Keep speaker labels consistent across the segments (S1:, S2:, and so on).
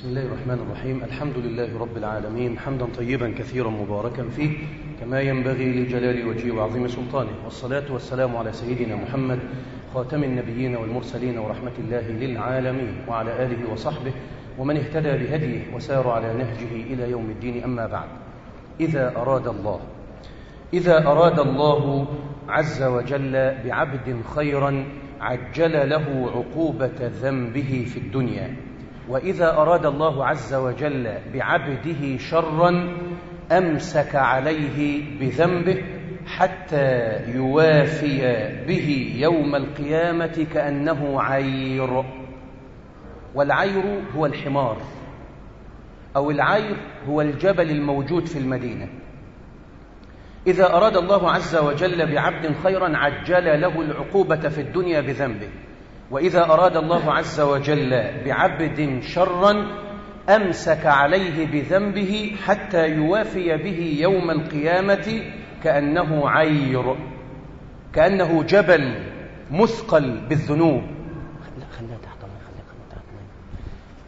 S1: بسم الله الرحمن الرحيم. الحمد لله رب العالمين. حمدا طيبا كثيرا مباركا فيه كما ينبغي لجلال وجهه وعظيم سلطانه. والصلاة والسلام على سيدنا محمد خاتم النبيين والمرسلين ورحمة الله للعالمين وعلى آله وصحبه ومن اهتدى بهديه وسار على نهجه إلى يوم الدين. أما بعد إذا أراد الله إذا أراد الله عز وجل بعبد خيرا عجل له عقوبة ذنبه في الدنيا. وإذا أراد الله عز وجل بعبده شرا أمسك عليه بذنبه حتى يوافي به يوم القيامة كأنه عير. والعير هو الحمار أو العير هو الجبل الموجود في المدينة. إذا أراد الله عز وجل بعبد خيرا عجل له العقوبة في الدنيا بذنبه. وإذا أراد الله عز وجل بعبد شرا أمسك عليه بذنبه حتى يوافي به يوم القيامة كأنه عير كأنه جبل مثقل بالذنوب.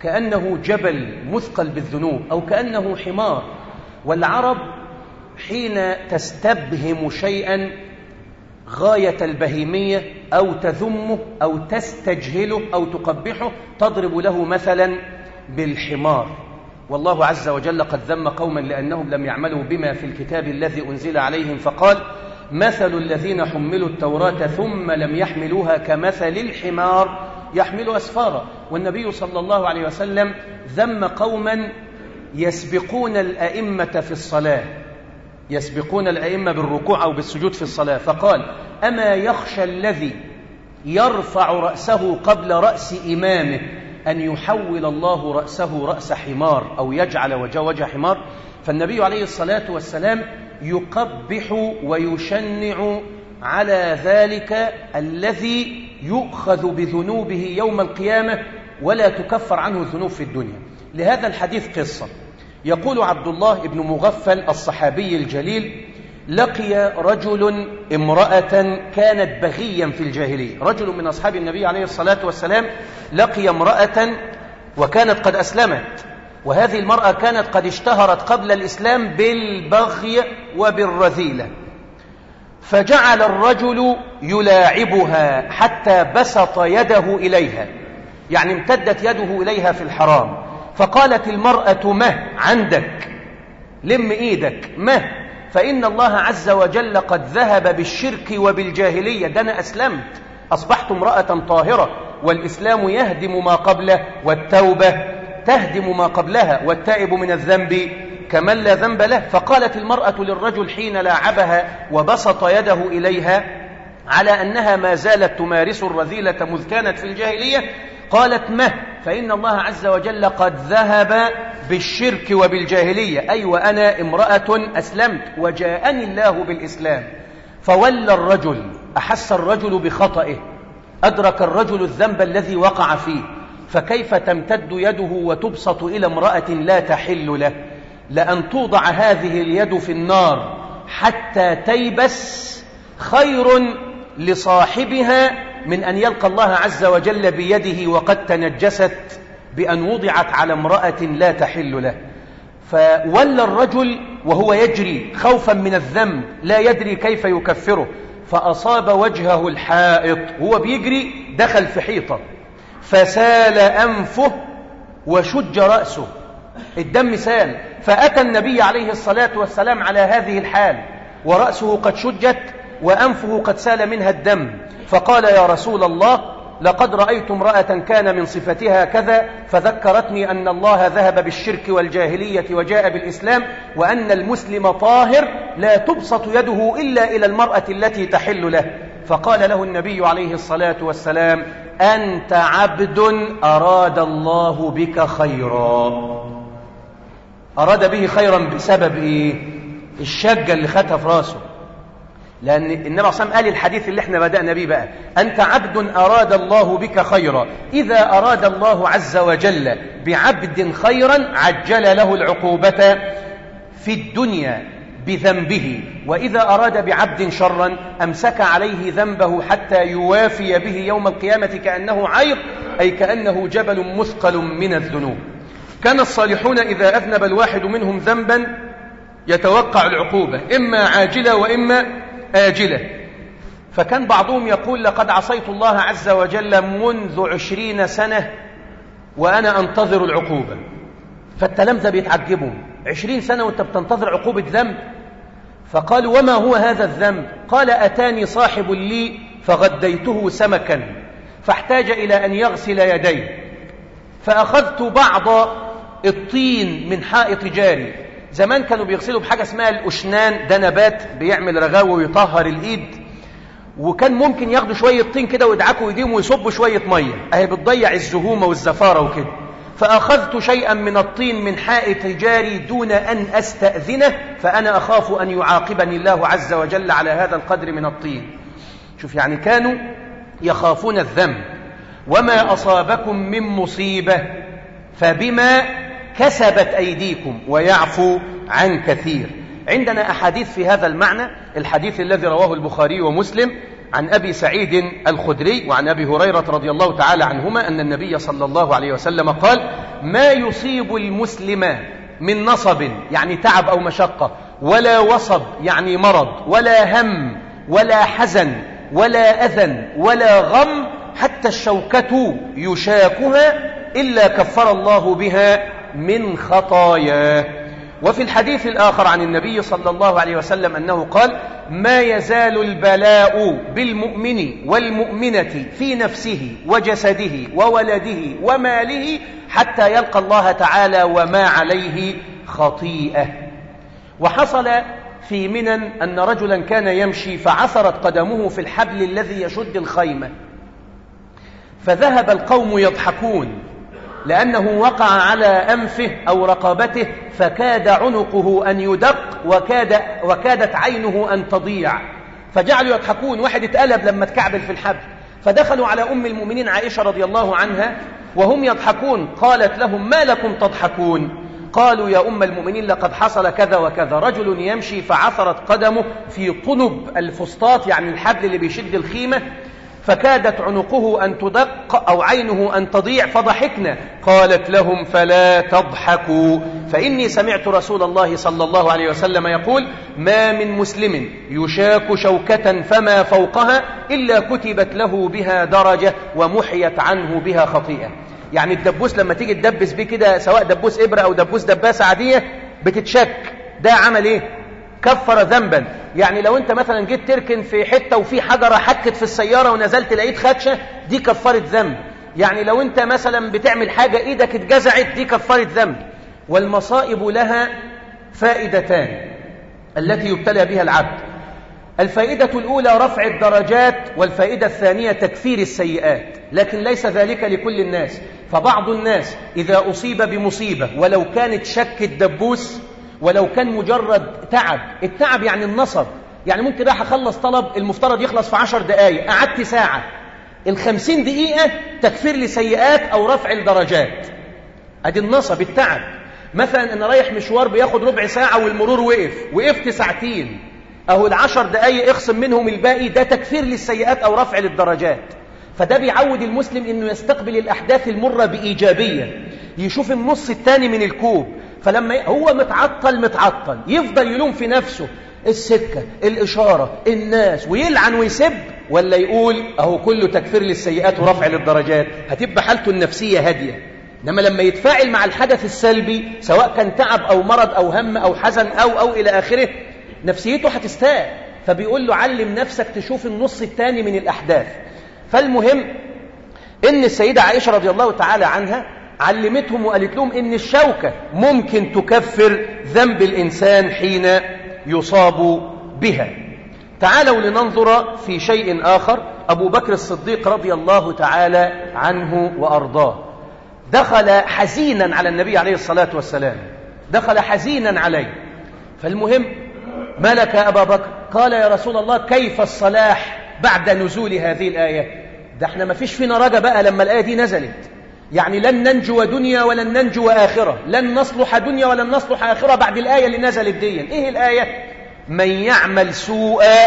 S1: كأنه جبل مثقل بالذنوب أو كأنه حمار. والعرب حين تستبهم شيئا غاية البهيمية أو تذمه أو تستجهله أو تقبحه تضرب له مثلا بالحمار. والله عز وجل قد ذم قوما لأنهم لم يعملوا بما في الكتاب الذي أنزل عليهم فقال مثل الذين حملوا التوراة ثم لم يحملوها كمثل الحمار. يحمل أسفارا. والنبي صلى الله عليه وسلم ذم قوما يسبقون الأئمة في الصلاة. يسبقون الأئمة بالركوع أو بالسجود في الصلاة فقال أما يخشى الذي يرفع رأسه قبل رأس إمامه أن يحول الله رأسه رأس حمار أو يجعل وجه وجه حمار فالنبي عليه الصلاة والسلام يقبح ويشنع على ذلك الذي يؤخذ بذنوبه يوم القيامة ولا تكفر عنه الذنوب في الدنيا. لهذا الحديث قصة. يقول عبد الله بن مغفل الصحابي الجليل لقي رجل امرأة كانت بغيا في الجاهلية. رجل من أصحاب النبي عليه الصلاة والسلام لقي امرأة وكانت قد أسلمت. وهذه المرأة كانت قد اشتهرت قبل الإسلام بالبغي وبالرذيلة. فجعل الرجل يلاعبها حتى بسط يده إليها. يعني امتدت يده إليها في الحرام. فقالت المرأة مه عندك. لم إيدك مه. فإن الله عز وجل قد ذهب بالشرك وبالجاهلية. ده أنا أسلمت. أصبحت امرأة طاهرة. والإسلام يهدم ما قبله والتوبة تهدم ما قبلها والتائب من الذنب كمن لا ذنب له. فقالت المرأة للرجل حين لاعبها وبسط يده إليها على أنها ما زالت تمارس الرذيلة مذ كانت في الجاهلية. قالت مه فإن الله عز وجل قد ذهب بالشرك وبالجاهلية. أي وأنا امرأة أسلمت وجاءني الله بالإسلام. فولى الرجل أحس الرجل بخطئه. أدرك الرجل الذنب الذي وقع فيه. فكيف تمتد يده وتبسط إلى امرأة لا تحل له؟ لأن توضع هذه اليد في النار حتى تيبس خير لصاحبها من أن يلقى الله عز وجل بيده وقد تنجست بأن وضعت على امرأة لا تحل له. فولى الرجل وهو يجري خوفا من الذنب لا يدري كيف يكفره. فأصاب وجهه الحائط هو بيجري دخل في حيطة. فسال أنفه وشج رأسه. الدم سال. فأتى النبي عليه الصلاة والسلام على هذه الحال ورأسه قد شجت وأنفه قد سال منها الدم فقال يا رسول الله لقد رأيت امرأة كان من صفتها كذا فذكرتني أن الله ذهب بالشرك والجاهلية وجاء بالإسلام وأن المسلم طاهر لا تبسط يده إلا إلى المرأة التي تحل له. فقال له النبي عليه الصلاة والسلام أنت عبد أراد الله بك خيرا. أراد به خيرا بسبب إيه؟ الشجة اللي خدها في راسه. لأن النبي وسلم قال الحديث اللي إحنا بدأنا به بقى أنت عبد أراد الله بك خيرا إذا أراد الله عز وجل بعبد خيرا عجل له العقوبة في الدنيا بذنبه وإذا أراد بعبد شرا أمسك عليه ذنبه حتى يوافي به يوم القيامة كأنه عير أي كأنه جبل مثقل من الذنوب. كان الصالحون إذا أذنب الواحد منهم ذنبا يتوقع العقوبة إما عاجلة وإما آجلة. فكان بعضهم يقول لقد عصيت الله عز وجل منذ عشرين سنة وأنا أنتظر العقوبة. فالتلامذة بيتعجبوا عشرين سنة وأنت بتنتظر عقوبة ذنب؟ فقال وما هو هذا الذنب؟ قال أتاني صاحب لي فغديته سمكا فاحتاج إلى أن يغسل يديه فأخذت بعض الطين من حائط جاري. زمان كانوا بيغسلوا بحاجة اسمها الأشنان ده نبات بيعمل رغاوة ويطهر الإيد. وكان ممكن ياخدوا شوية طين كده ويدعكوا إيديهم ويصبوا شوية مية. أهي بتضيع الزهومة والزفارة وكده. فأخذت شيئا من الطين من حائط جاري دون أن أستأذنه فأنا أخاف أن يعاقبني الله عز وجل على هذا القدر من الطين. شوف يعني كانوا يخافون الذنب. وما أصابكم من مصيبة فبما كسبت أيديكم ويعفو عن كثير. عندنا أحاديث في هذا المعنى الحديث الذي رواه البخاري ومسلم عن أبي سعيد الخدري وعن أبي هريرة رضي الله تعالى عنهما أن النبي صلى الله عليه وسلم قال ما يصيب المسلم من نصب يعني تعب أو مشقة ولا وصب يعني مرض ولا هم ولا حزن ولا أذى ولا غم حتى الشوكة يشاكها إلا كفر الله بها من خطاياه وفي الحديث الآخر عن النبي صلى الله عليه وسلم أنه قال ما يزال البلاء بالمؤمن والمؤمنة في نفسه وجسده وولده وماله حتى يلقى الله تعالى وما عليه خطيئة. وحصل في منن أن رجلا كان يمشي فعثرت قدمه في الحبل الذي يشد الخيمة. فذهب القوم يضحكون. لأنه وقع على أنفه أو رقبته فكاد عنقه أن يدق وكاد وكادت عينه أن تضيع. فجعلوا يضحكون. واحد اتقلب لما تكعبل في الحبل. فدخلوا على أم المؤمنين عائشة رضي الله عنها وهم يضحكون. قالت لهم ما لكم تضحكون؟ قالوا يا أم المؤمنين لقد حصل كذا وكذا. رجل يمشي فعثرت قدمه في قلب الفسطاط يعني الحبل اللي بيشد الخيمة. فكادت عنقه أن تدق أو عينه أن تضيع فضحكنا. قالت لهم فلا تضحكوا. فإني سمعت رسول الله صلى الله عليه وسلم يقول ما من مسلم يشاك شوكة فما فوقها إلا كتبت له بها درجة ومحيت عنه بها خطيئة. يعني الدبوس لما تيجي تدبس بيه كده سواء دبوس إبرة أو دبوس دباسة عادية بتتشك. ده عمل إيه؟ كفر ذنبا. يعني لو انت مثلا جيت تركن في حتة وفي حجرة حكت في السيارة ونزلت لقيت خدشة دي كفرت ذنب. يعني لو انت مثلا بتعمل حاجة إيدك اتجزعت دي كفرت ذنب. والمصائب لها فائدتان التي يبتلى بها العبد. الفائدة الأولى رفع الدرجات والفائدة الثانية تكفير السيئات. لكن ليس ذلك لكل الناس. فبعض الناس إذا أصيب بمصيبة ولو كانت شك الدبوس ولو كان مجرد تعب. التعب يعني النصب. يعني ممكن راح أخلص طلب المفترض يخلص في عشر دقايق قعدت ساعة. الخمسين دقيقة تكفير لسيئات أو رفع الدرجات. أدي النصب التعب. مثلا أنا رايح مشوار بياخد ربع ساعة والمرور وقف. وقفت ساعتين. أهو العشر دقايق اخصم منهم الباقي ده تكفير للسيئات أو رفع للدرجات. فده بيعود المسلم أنه يستقبل الأحداث المرة بإيجابية. يشوف النص الثاني من الكوب. فلما هو متعطل متعطل. يفضل يلوم في نفسه. السكة الإشارة الناس ويلعن ويسب. ولا يقول أهو كله تكفير للسيئات ورفع للدرجات. هتبقى حالته النفسية هادية. إنما لما يتفاعل مع الحدث السلبي سواء كان تعب أو مرض أو هم أو حزن أو أو إلى آخره نفسيته هتستاء. فبيقول له علم نفسك تشوف النص الثاني من الأحداث. فالمهم إن السيدة عائشة رضي الله تعالى عنها علمتهم وقالت لهم إن الشوكة ممكن تكفر ذنب الإنسان حين يصاب بها. تعالوا لننظر في شيء آخر. أبو بكر الصديق رضي الله تعالى عنه وأرضاه. دخل حزينا على النبي عليه الصلاة والسلام. دخل حزينا عليه. فالمهم ما لك يا أبا بكر. قال يا رسول الله كيف الصلاح بعد نزول هذه الآية؟ ده إحنا ما فيش فينا رجا بقى لما الآية دي نزلت. يعني لن ننجو دنيا ولن ننجو آخرة. لن نصلح دنيا ولن نصلح آخرة بعد الآية اللي نزلت دي. إيه الآية؟ من يعمل سوءا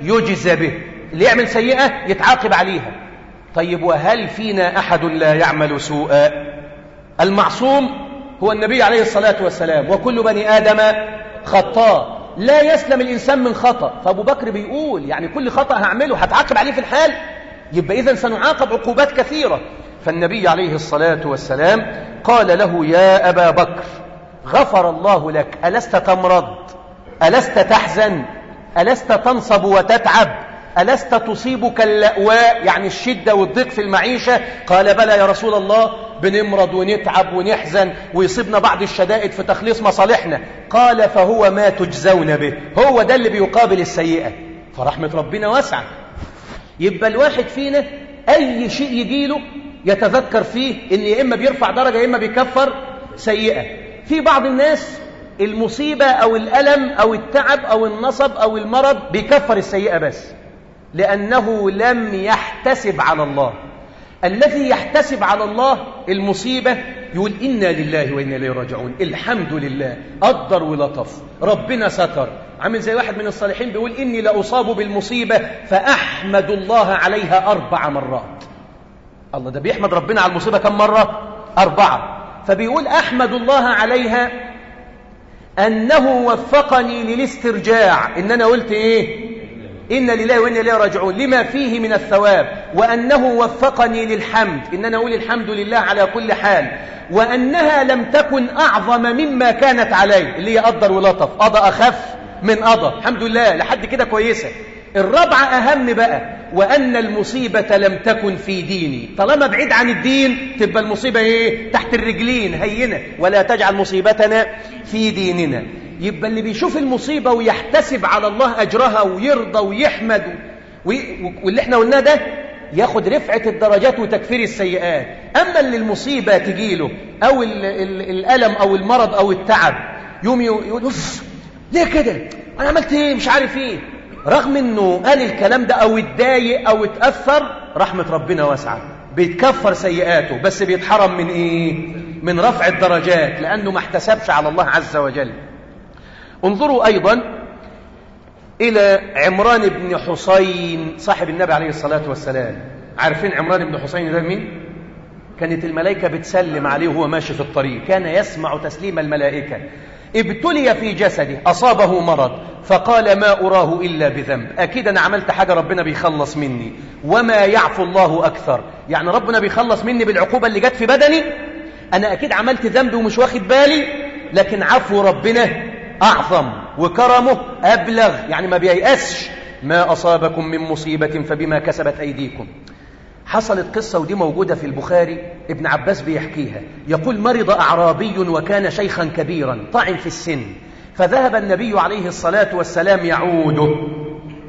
S1: يجزى به. اللي يعمل سيئة يتعاقب عليها. طيب وهل فينا أحد لا يعمل سوءا؟ المعصوم
S2: هو النبي عليه الصلاة والسلام وكل بني آدم خطاء. لا يسلم الإنسان من خطأ. فأبو بكر بيقول يعني كل خطأ هعمله هتعاقب عليه في الحال؟ يبقى إذن سنعاقب عقوبات كثيرة. فالنبي عليه الصلاة والسلام قال له يا أبا بكر غفر الله لك ألست تمرض؟ ألست تحزن؟ ألست تنصب وتتعب؟ ألست تصيبك اللأواء يعني الشدة والضيق في المعيشة؟ قال بلى يا رسول الله بنمرض ونتعب ونحزن ويصيبنا بعض الشدائد في تخليص مصالحنا. قال فهو ما تجزون به هو ده اللي بيقابل السيئة. فرحمة ربنا واسعة. يبقى الواحد فينا أي شيء يجيله يتذكر فيه إن يا إما بيرفع درجة يا إما بيكفر سيئة. في بعض الناس المصيبة أو الألم أو التعب أو النصب أو المرض بيكفر السيئة بس لأنه لم يحتسب على الله. الذي يحتسب على الله المصيبة يقول إنا لله وإنا إليه راجعون. الحمد لله قدر ولطف ربنا ستر. عامل زي واحد من الصالحين بيقول إني لأصاب بالمصيبة فأحمد الله عليها أربع مرات. الله ده بيحمد ربنا على المصيبة كم مرة؟ أربعة. فبيقول أحمد الله عليها أنه وفقني للاسترجاع. إن أنا قلت إيه؟ إن لله وإنا إليه راجعون. لما فيه من الثواب. وأنه وفقني للحمد. إن أنا أقول الحمد لله على كل حال. وأنها لم تكن أعظم مما كانت عليه اللي هي قدر ولطف. قضى أخف من قضى الحمد لله. لحد كده كويسة. الرابعة أهم بقى وأن المصيبة لم تكن في ديني. طالما بعيد عن الدين تبقى المصيبة إيه؟ تحت الرجلين هينة. ولا تجعل مصيبتنا في ديننا. يبقى اللي بيشوف المصيبة ويحتسب على الله أجرها ويرضى ويحمد واللي إحنا قلناه ده ياخد رفعة الدرجات وتكفير السيئات. أما اللي المصيبة تجيله أو ال ال الألم أو المرض أو التعب يوم يقول ليه كده؟ أنا عملت إيه؟ مش عارف إيه. رغم أنه قال الكلام ده أو اتضايق أو اتأثر رحمة ربنا واسعة. بيتكفر سيئاته بس بيتحرم من إيه؟ من رفع الدرجات لأنه ما احتسبش على الله عز وجل. انظروا أيضا إلى عمران بن حسين صاحب النبي عليه الصلاة والسلام. عارفين عمران بن حسين ده مين؟ كانت الملائكة بتسلم عليه وهو ماشي في الطريق. كان يسمع تسليم الملائكة. ابتلي في جسده أصابه مرض فقال ما أراه إلا بذنب. أكيد أنا عملت حاجة ربنا بيخلص مني. وما يعفو الله أكثر. يعني ربنا بيخلص مني بالعقوبة اللي جت في بدني؟ أنا أكيد عملت ذنب ومش واخد بالي لكن عفو ربنا أعظم وكرمه أبلغ. يعني ما بييأسش. ما أصابكم من مصيبة فبما كسبت أيديكم. حصلت قصة ودي موجودة في البخاري ابن عباس بيحكيها. يقول مرض أعرابي وكان شيخا كبيرا طعن في السن. فذهب النبي عليه الصلاة والسلام يعوده.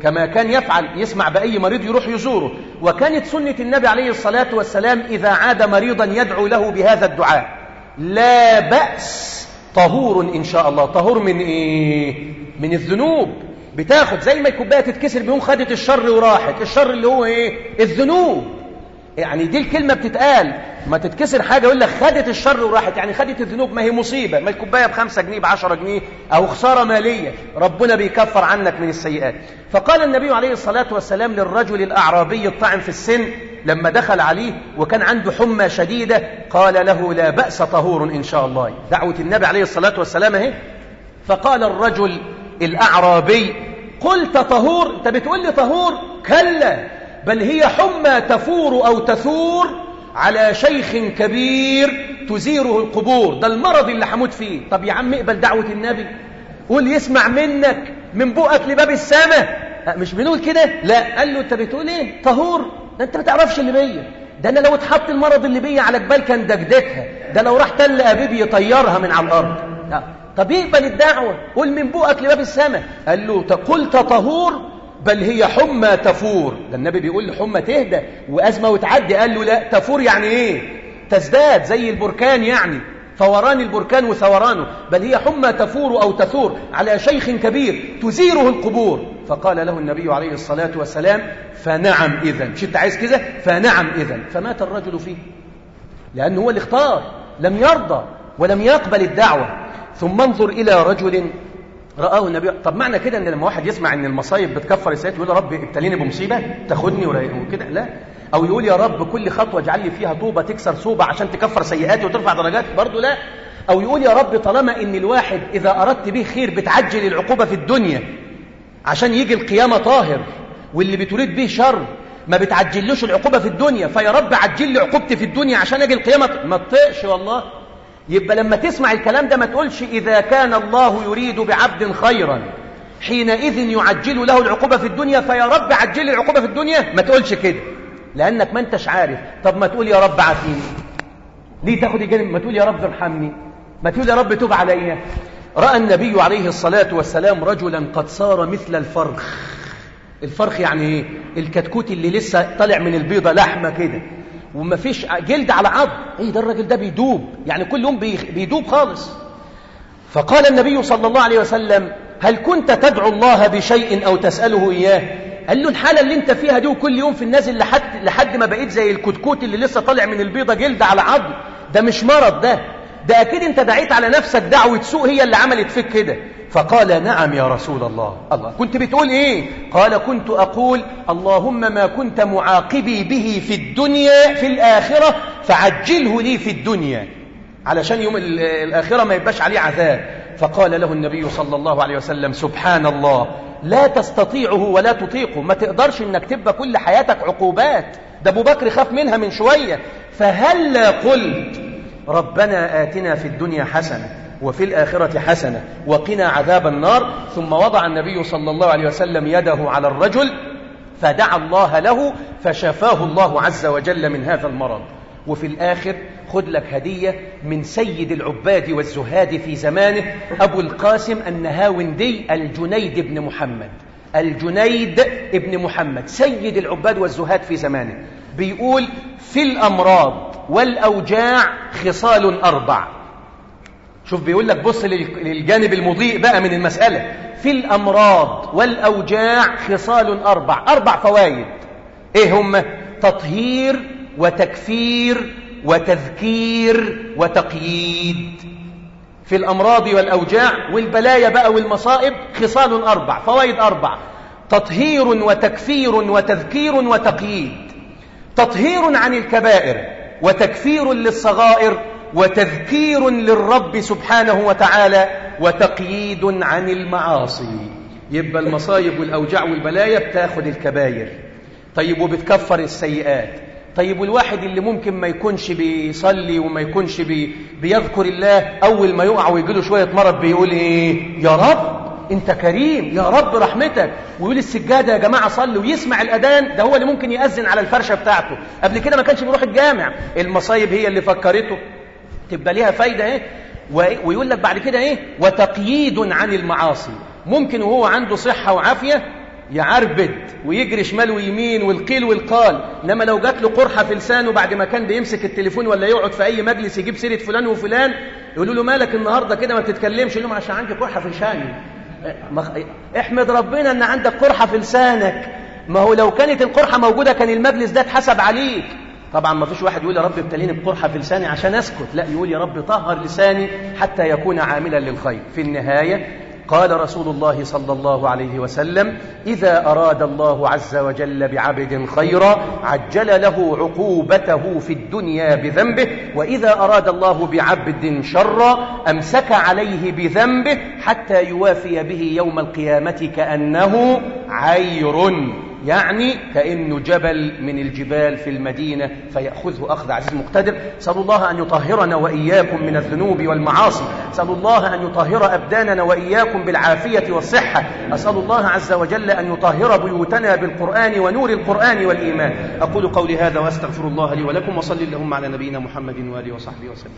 S2: كما كان يفعل يسمع بأي مريض يروح يزوره. وكانت سنة النبي عليه الصلاة والسلام إذا عاد مريضا يدعو له بهذا الدعاء. لا بأس طهور إن شاء الله. طهور من إيه؟ من الذنوب. بتاخد زي ما الكوباية تتكسر بيوم خدت الشر وراحت. الشر اللي هو إيه؟ الذنوب. يعني دي الكلمة بتتقال. ما تتكسر حاجة يقول لك خدت الشر وراحت. يعني خدت الذنوب ما هي مصيبة. ما الكوباية بخمسة جنيه بعشرة جنيه أو خسارة مالية. ربنا بيكفر عنك من السيئات. فقال النبي عليه الصلاة والسلام للرجل الأعرابي الطعن في السن لما دخل عليه وكان عنده حمى شديدة قال له لا بأس طهور إن شاء الله. دعوة النبي عليه الصلاة والسلام أهي. فقال الرجل الأعرابي قلت طهور؟ أنت بتقول لي طهور؟ كلا. بل هي حمى تفور أو تثور على شيخ كبير تزيره القبور. ده المرض اللي هموت فيه. طب يا عم اقبل دعوة النبي. قول يسمع منك من بقك لباب السماء. مش بنقول كده؟ لا. قال له انت بتقول إيه؟ طهور. ده انت ما تعرفش اللي بيا. ده أنا لو اتحط المرض اللي بيا على جبال كان دجدجها ده لو راح تل أبيب يطيرها من على الأرض. لا. طب يقبل الدعوة. قول من بقك لباب السماء. قال له قلت طهور بل هي حمى تفور. ده النبي بيقول حمى تهدى وأزمة وتعدي. قال له لا تفور يعني إيه؟ تزداد زي البركان يعني. فوران البركان وثورانه. بل هي حمى تفور أو تثور على شيخ كبير تزيره القبور. فقال له النبي عليه الصلاة والسلام فنعم إذا مش انت عايز كذا فنعم إذا فمات الرجل فيه. لأنه هو اللي اختار. لم يرضى ولم يقبل الدعوة. ثم انظر إلى رجل رآه النبي. طب معنى كده إن لما واحد يسمع إن المصايب بتكفر السيئات يقول يا رب ابتليني بمصيبة تاخدني وكده لا. أو يقول يا رب كل خطوة اجعل لي فيها طوبة تكسر صوبة عشان تكفر سيئاتي وترفع درجاتي برضه لا. أو يقول يا رب طالما إن الواحد إذا أردت به خير بتعجل العقوبة في الدنيا عشان يجي القيامة طاهر واللي بتريد به شر ما بتعجلوش العقوبة في الدنيا فيا رب عجل لي عقوبتي في الدنيا عشان أجي القيامة. ما تطيقش والله. يبقى لما تسمع الكلام ده ما تقولش إذا كان الله يريد بعبد خيرا. حينئذ يعجل له العقوبة في الدنيا فيا رب عجل العقوبة في الدنيا. ما تقولش كده. لأنك ما انتش عارف. طب ما تقول يا رب عافيني. ليه تاخد الجانب ما تقول يا رب ارحمني. ما تقول يا رب توب عليا. رأى النبي عليه الصلاة والسلام رجلا قد صار مثل الفرخ. الفرخ يعني إيه؟ الكتكوت اللي لسه طالع من البيضة لحمة كده. وما فيش جلد على عظم إيه ده الراجل ده بيدوب؟ يعني كل يوم بيدوب خالص. فقال النبي صلى الله عليه وسلم هل كنت تدعو الله بشيء أو تسأله إياه؟ قال له الحالة اللي أنت فيها دي وكل يوم في النازل لحد, لحد ما بقيت زي الكتكوت اللي لسه طالع من البيضة جلد على عظم ده مش مرض ده. ده أكيد أنت دعيت على نفسك دعوة سوء هي اللي عملت فيك كده. فقال نعم يا رسول الله. الله. كنت بتقول إيه؟ قال كنت أقول اللهم ما كنت معاقبي به في الدنيا في الآخرة فعجله لي في الدنيا. علشان يوم الآخرة ما يبقاش عليه عذاب. فقال له النبي صلى الله عليه وسلم سبحان الله لا تستطيعه ولا تطيقه. ما تقدرش إنك تبقى كل حياتك عقوبات. ده أبو بكر خاف منها من شوية. فهلا قلت ربنا آتنا في الدنيا حسنة وفي الآخرة حسنة وقنا عذاب النار. ثم وضع النبي صلى الله عليه وسلم يده على الرجل فدعا الله له فشفاه الله عز وجل من هذا المرض. وفي الآخر خذ لك هدية من سيد العباد والزهاد في زمانه أبو القاسم النهاوندي الجنيد بن محمد. الجنيد بن محمد سيد العباد والزهاد في زمانه. بيقول في الأمراض والأوجاع خصال أربع. شوف بيقول لك بص للجانب المضيء بقى من المسألة. في الأمراض والأوجاع خصال أربع. أربع فوائد. إيه هم؟ تطهير وتكفير وتذكير وتقييد. في الأمراض والأوجاع والبلايا بقى والمصائب خصال أربع. فوائد أربع. تطهير وتكفير وتذكير وتقييد. تطهير عن الكبائر. وتكفير للصغائر وتذكير للرب سبحانه وتعالى وتقييد عن المعاصي. يبقى المصايب والأوجاع والبلايا بتاخد الكباير. طيب وبتكفر السيئات. طيب والواحد اللي ممكن ما يكونش بيصلي وما يكونش بي بيذكر الله أول ما يقع ويجي شوية مرض بيقول إيه؟ يا رب! أنت كريم يا رب رحمتك. ويقول السجادة يا جماعة صلوا ويسمع الأذان ده هو اللي ممكن يأذن على الفرشة بتاعته. قبل كده ما كانش بيروح الجامع. المصايب هي اللي فكرته. تبقى ليها فايدة إيه؟ ويقول لك بعد كده إيه؟ وتقييد عن المعاصي. ممكن وهو عنده صحة وعافية يعربد ويجري شمال ويمين والقيل والقال. إنما لو جات له قرحة في لسانه بعد ما كان بيمسك التليفون ولا يقعد في أي مجلس يجيب سيرة فلان وفلان يقولوا له مالك النهارده كده ما بتتكلمش يقول لهم عشان عندي قرحة في لساني. احمد ربنا ان عندك قرحة في لسانك. ما هو لو كانت القرحة موجودة كان المجلس ده اتحسب عليك. طبعا ما فيش واحد يقول يا رب ابتليني بقرحة في لساني عشان اسكت. لا يقول يا رب طهر لساني حتى يكون عاملا للخير. في النهاية قال رسول الله صلى الله عليه وسلم إذا أراد الله عز وجل بعبد خيرا عجل له عقوبته في الدنيا بذنبه وإذا أراد الله بعبد شرا أمسك عليه بذنبه حتى يوافي به يوم القيامة كأنه عير. يعني كأنه جبل من الجبال في المدينة فيأخذه أخذ عزيز مقتدر. سأل الله أن يطهرنا وإياكم من الذنوب والمعاصي. سأل الله أن يطهر أبداننا وإياكم بالعافية والصحة. أسأل الله عز وجل أن يطهر بيوتنا بالقرآن ونور القرآن والإيمان. أقول قولي هذا وأستغفر الله لي ولكم وصلي اللهم على نبينا محمد وآله وصحبه وسلم.